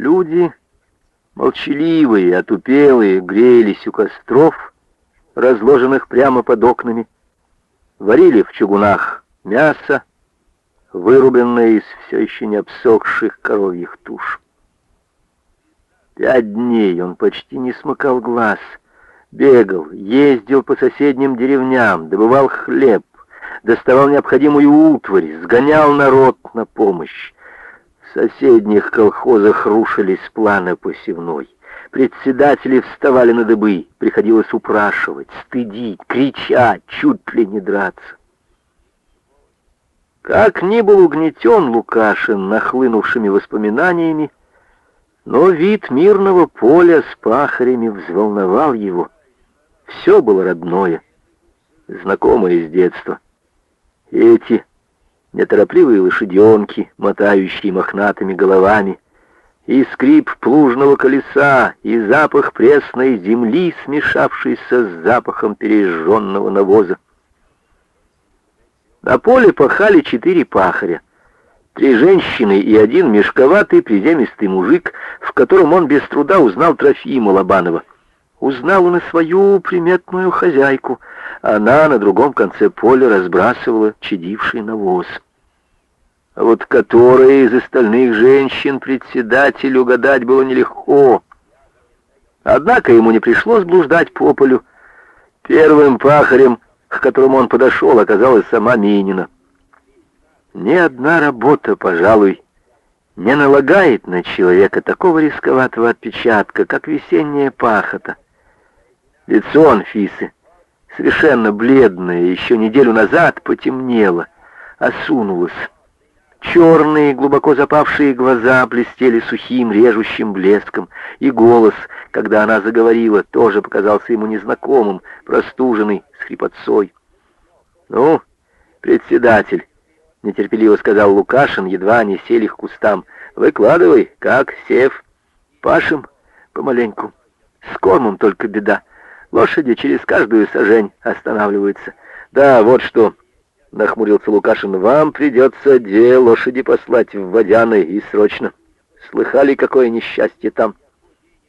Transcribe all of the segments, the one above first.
Люди, молчаливые, отупелые, грелись у костров, разложенных прямо под окнами, варили в чугунах мясо, вырубленное из все еще не обсохших коровьих туш. Пять дней он почти не смыкал глаз, бегал, ездил по соседним деревням, добывал хлеб, доставал необходимую утварь, сгонял народ на помощь. В соседних колхозах рушились планы посевной. Председатели вставали на дыбы, приходилось упрашивать, стыдить, кричать, чуть ли не драться. Как ни был угнетен Лукашин нахлынувшими воспоминаниями, но вид мирного поля с пахарями взволновал его. Все было родное, знакомое с детства. Эти неторопливые лошаденки, мотающие мохнатыми головами, и скрип плужного колеса, и запах пресной земли, смешавшийся с запахом пережженного навоза. На поле пахали четыре пахаря. Три женщины и один мешковатый приземистый мужик, в котором он без труда узнал Трофима Лобанова. Узнал он и свою приметную хозяйку. Она на другом конце поля разбрасывала чадивший навоз. А вот которая из остальных женщин председатель угадать было нелегко. Однако ему не пришлось блуждать по полю. Первым пахарем — к которому он подошел, оказалась сама Минина. Ни одна работа, пожалуй, не налагает на человека такого рисковатого отпечатка, как весенняя пахота. Лицо Анфисы, совершенно бледное, еще неделю назад потемнело, осунулось. Черные, глубоко запавшие глаза блестели сухим, режущим блеском, и голос, когда она заговорила, тоже показался ему незнакомым, простуженный, с хрипотцой. «Ну, председатель», — нетерпеливо сказал Лукашин, едва они сели к кустам, — «выкладывай, как сев. Пашем помаленьку. С кормом только беда. Лошади через каждую сажень останавливаются. Да, вот что, — нахмурился Лукашин, — вам придется две лошади послать в Водяны и срочно. Слыхали, какое несчастье там?»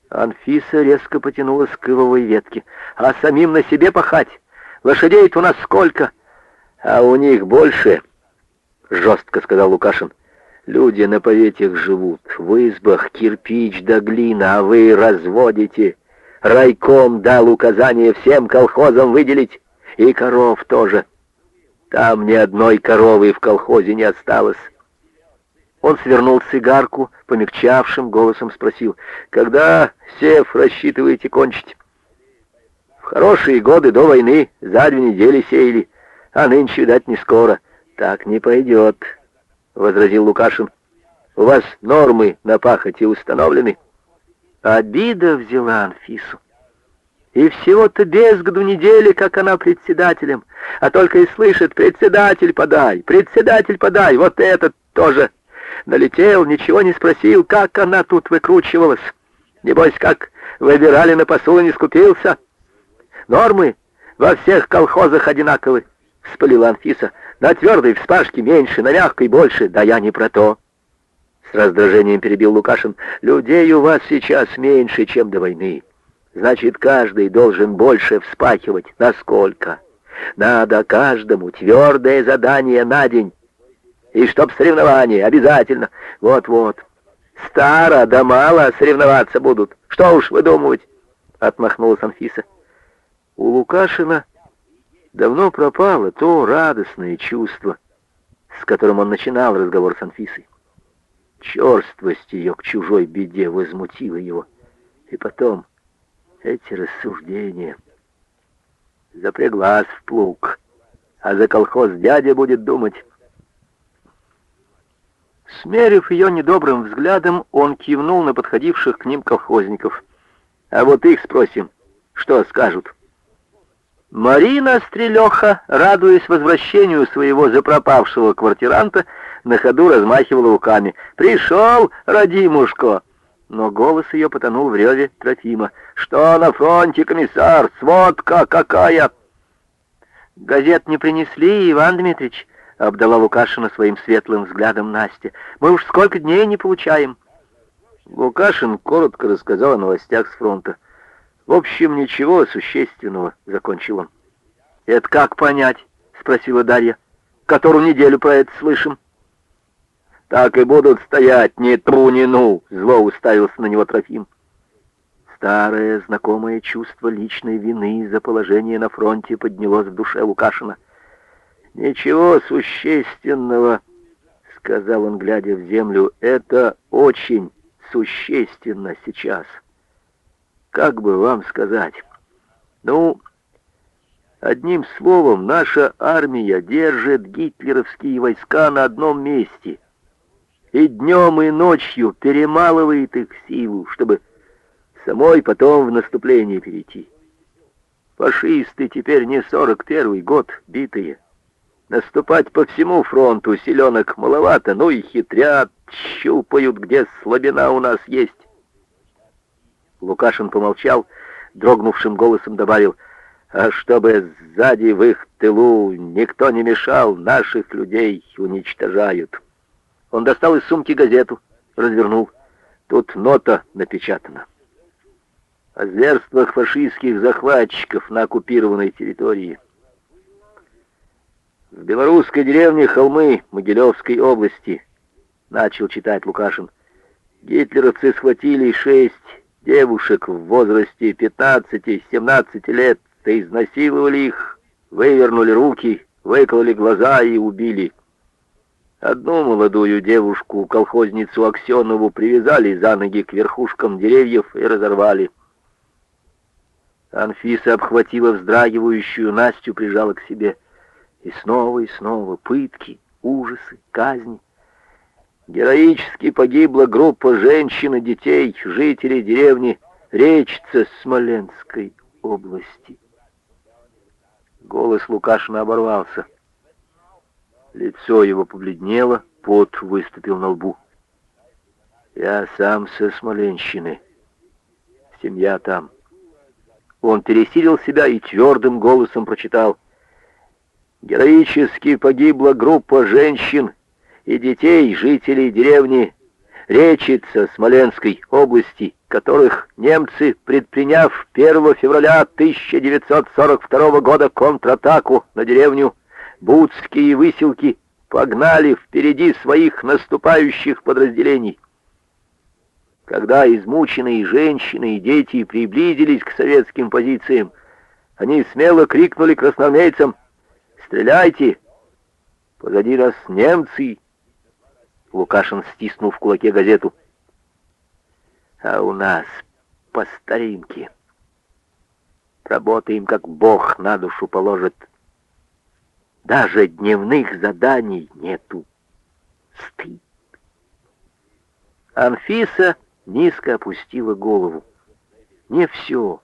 Анфиса резко потянулась к ивовой ветке. «А самим на себе пахать? лошадей у нас сколько?» «А у них больше», — жестко сказал Лукашин. «Люди на поветях живут, в избах кирпич да глина, а вы разводите. Райком дал указание всем колхозам выделить, и коров тоже». Там ни одной коровы в колхозе не осталось. Он свернул цигарку, помягчавшим голосом спросил, «Когда, Сев, рассчитываете кончить?» «В хорошие годы до войны за две недели сеяли, а нынче, видать, не скоро. Так не пойдет», — возразил Лукашин. «У вас нормы на пахоте установлены». Обида взяла Анфису. И всего-то без году недели, как она председателем, а только и слышит «председатель подай, председатель подай», вот этот тоже налетел, ничего не спросил, как она тут выкручивалась. Небось, как выбирали на посулы, не скупился. Нормы во всех колхозах одинаковы, — вспылила Анфиса. На твердой вспашке меньше, на мягкой больше, да я не про то. С раздражением перебил Лукашин. Людей у вас сейчас меньше, чем до войны. Значит, каждый должен больше вспахивать. Насколько? Надо каждому твердое задание на день. И чтоб соревнования обязательно. Вот-вот. Старо да мало соревноваться будут. Что уж выдумывать? Отмахнулась Анфиса. У Лукашина давно пропало то радостное чувство, с которым он начинал разговор с Анфисой. Черствость ее к чужой беде возмутила его. И потом эти рассуждения. Запряглась в плуг, а за колхоз дядя будет думать. Смерив ее недобрым взглядом, он кивнул на подходивших к ним колхозников. А вот их спросим, что скажут. Марина Стрелеха, радуясь возвращению своего запропавшего квартиранта, на ходу размахивала руками. «Пришел, родимушка!» но голос ее потонул в реве Трофима. «Что на фронте, комиссар? Сводка какая!» «Газет не принесли, Иван Дмитриевич», — обдала Лукашина своим светлым взглядом Настя. «Мы уж сколько дней не получаем». Лукашин коротко рассказал о новостях с фронта. В общем, ничего существенного, закончил он. Это как понять? спросила Дарья. Которую неделю про это слышим. Так и будут стоять, ни тру, ни ну, зло уставился на него Трофим. Старое знакомое чувство личной вины за положение на фронте поднялось в душе Лукашина. «Ничего существенного», — сказал он, глядя в землю, — «это очень существенно сейчас. Как бы вам сказать? Ну, одним словом, наша армия держит гитлеровские войска на одном месте и днем и ночью перемалывает их силу, чтобы самой потом в наступление перейти. Фашисты теперь не сорок первый год битые. Наступать по всему фронту селенок маловато, ну и хитрят, щупают, где слабина у нас есть. Лукашин помолчал, дрогнувшим голосом добавил, а чтобы сзади в их тылу никто не мешал, наших людей уничтожают. Он достал из сумки газету, развернул. Тут нота напечатана. О зверствах фашистских захватчиков на оккупированной территории. В белорусской деревне Холмы Могилевской области начал читать Лукашин. Гитлеровцы схватили шесть девушек в возрасте 15-17 лет, изнасиловали их, вывернули руки, выкололи глаза и убили. Одну молодую девушку, колхозницу Аксенову, привязали за ноги к верхушкам деревьев и разорвали. Анфиса обхватила вздрагивающую Настю, прижала к себе. И снова и снова пытки, ужасы, казни. Героически погибла группа женщин и детей, жителей деревни Речца Смоленской области. Голос Лукашина оборвался. Лицо его побледнело, пот выступил на лбу. Я сам со Смоленщины. Семья там. Он пересилил себя и твердым голосом прочитал. Героически погибла группа женщин и детей, жителей деревни Речица Смоленской области, которых немцы, предприняв 1 февраля 1942 года контратаку на деревню Будские выселки, погнали впереди своих наступающих подразделений. Когда измученные женщины и дети приблизились к советским позициям, они смело крикнули красноармейцам «Стреляйте! Позади нас немцы!» Лукашин стиснул в кулаке газету. «А у нас по старинке. Работаем, как Бог на душу положит. Даже дневных заданий нету. Стыд!» Анфиса низко опустила голову. Не все,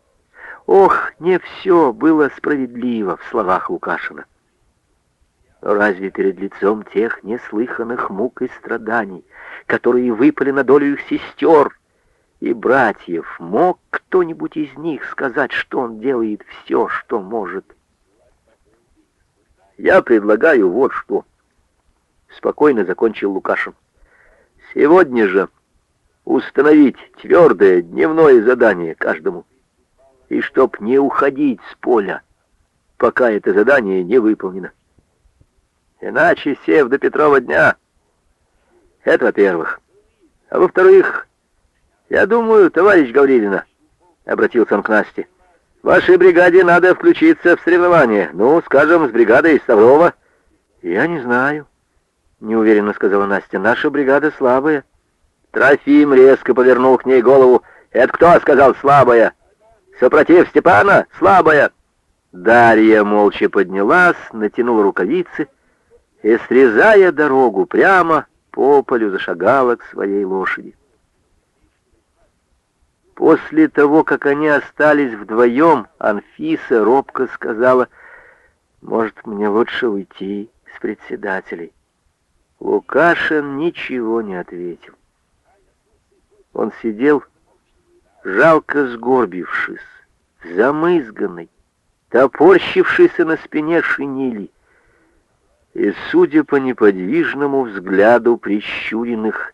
ох, не все было справедливо в словах Лукашина. Разве перед лицом тех неслыханных мук и страданий, которые выпали на долю их сестер и братьев, мог кто-нибудь из них сказать, что он делает все, что может? Я предлагаю вот что. Спокойно закончил Лукашин. Сегодня же установить твердое дневное задание каждому. И чтоб не уходить с поля, пока это задание не выполнено. Иначе сев до Петрова дня. Это во-первых. А во-вторых, я думаю, товарищ Гаврилина, обратился он к Насте, вашей бригаде надо включиться в соревнование. Ну, скажем, с бригадой Ставрова. Я не знаю, неуверенно сказала Настя. Наша бригада слабая. Трофим резко повернул к ней голову. «Это кто?» — сказал слабая. «Сопротив Степана? Слабая!» Дарья молча поднялась, натянула рукавицы и, срезая дорогу прямо по полю, зашагала к своей лошади. После того, как они остались вдвоем, Анфиса робко сказала, «Может, мне лучше уйти с председателей?» Лукашин ничего не ответил. Он сидел, жалко сгорбившись, замызганный, топорщившийся на спине шинели, и, судя по неподвижному взгляду прищуренных,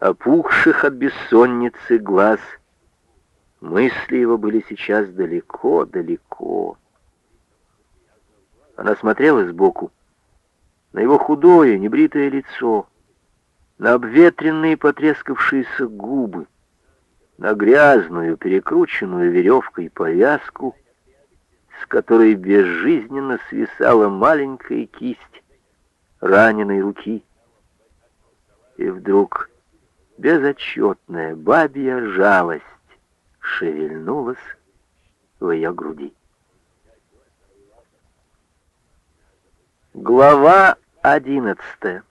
опухших от бессонницы глаз. Мысли его были сейчас далеко-далеко. Она смотрела сбоку на его худое, небритое лицо, на обветренные потрескавшиеся губы, на грязную, перекрученную веревкой повязку, с которой безжизненно свисала маленькая кисть раненой руки. И вдруг безотчетная бабья жалость шевельнулась в ее груди. Глава одиннадцатая.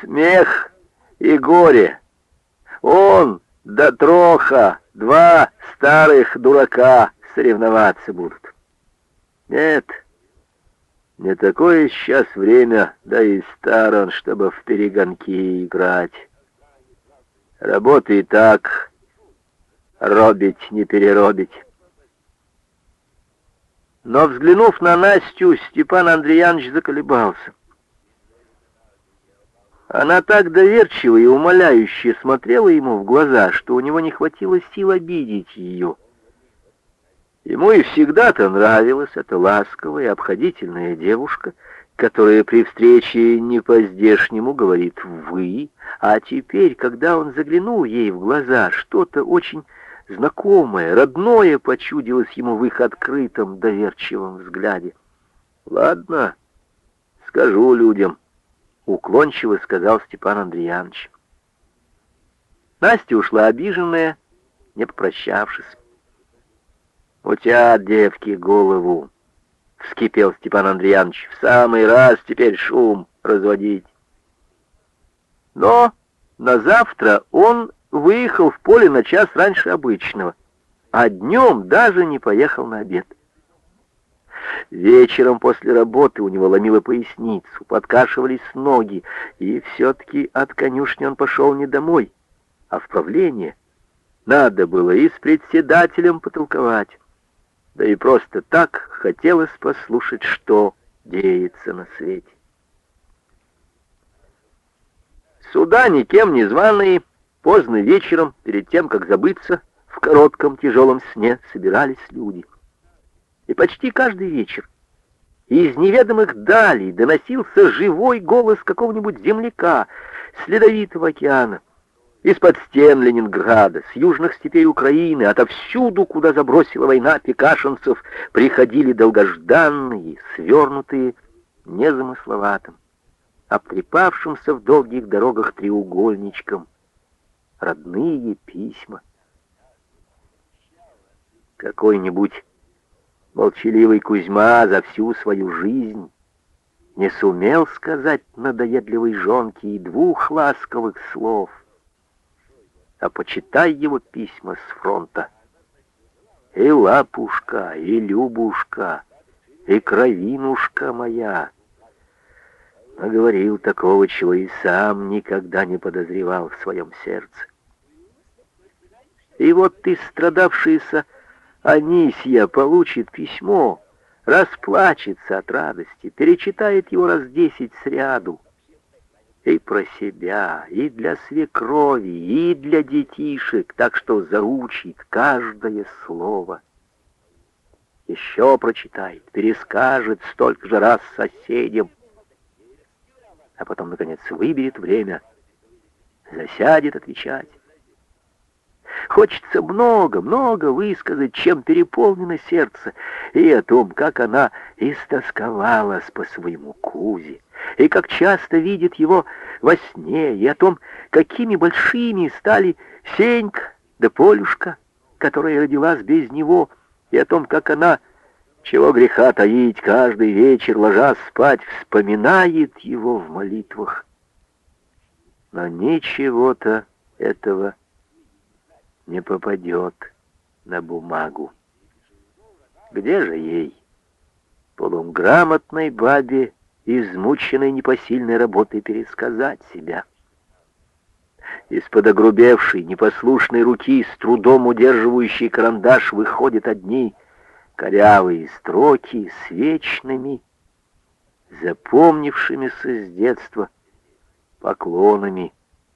Смех и горе. Он, да троха, два старых дурака соревноваться будут. Нет, не такое сейчас время, да и стар он, чтобы в перегонки играть. Работы и так робить, не переробить. Но, взглянув на Настю, Степан Андреянович заколебался. Она так доверчиво и умоляюще смотрела ему в глаза, что у него не хватило сил обидеть ее. Ему и всегда-то нравилась эта ласковая и обходительная девушка, которая при встрече не по-здешнему говорит «вы», а теперь, когда он заглянул ей в глаза, что-то очень знакомое, родное почудилось ему в их открытом, доверчивом взгляде. «Ладно, скажу людям», — уклончиво сказал Степан Андреянович. Настя ушла обиженная, не попрощавшись. «У тебя, девки, голову!» — вскипел Степан Андреянович. «В самый раз теперь шум разводить». Но на завтра он выехал в поле на час раньше обычного, а днем даже не поехал на обед. Вечером после работы у него ломило поясницу, подкашивались ноги, и все-таки от конюшни он пошел не домой, а в правление. Надо было и с председателем потолковать, да и просто так хотелось послушать, что деется на свете. Сюда никем не званые Поздно вечером, перед тем, как забыться, в коротком тяжелом сне собирались люди. И почти каждый вечер из неведомых далей доносился живой голос какого-нибудь земляка с ледовитого океана, из-под стен Ленинграда, с южных степей Украины, отовсюду, куда забросила война пекашенцев, приходили долгожданные, свернутые незамысловатым, обтрепавшимся в долгих дорогах треугольничком, родные письма. Какой-нибудь молчаливый Кузьма за всю свою жизнь не сумел сказать надоедливой жонке и двух ласковых слов. А почитай его письма с фронта. И лапушка, и любушка, и кровинушка моя. Наговорил такого, чего и сам никогда не подозревал в своем сердце. И вот ты, страдавшаяся Анисья, получит письмо, расплачется от радости, перечитает его раз десять сряду. И про себя, и для свекрови, и для детишек, так что заучит каждое слово. Еще прочитает, перескажет столько же раз соседям, а потом, наконец, выберет время, засядет отвечать. Хочется много-много высказать, чем переполнено сердце, и о том, как она истосковалась по своему Кузе, и как часто видит его во сне, и о том, какими большими стали Сенька да Полюшка, которая родилась без него, и о том, как она, чего греха таить, каждый вечер, ложась спать, вспоминает его в молитвах. Но ничего-то этого не попадет на бумагу. Где же ей, полуграмотной бабе, измученной непосильной работой, пересказать себя? Из-под огрубевшей, непослушной руки, с трудом удерживающей карандаш, выходят одни корявые строки с вечными, запомнившимися с детства поклонами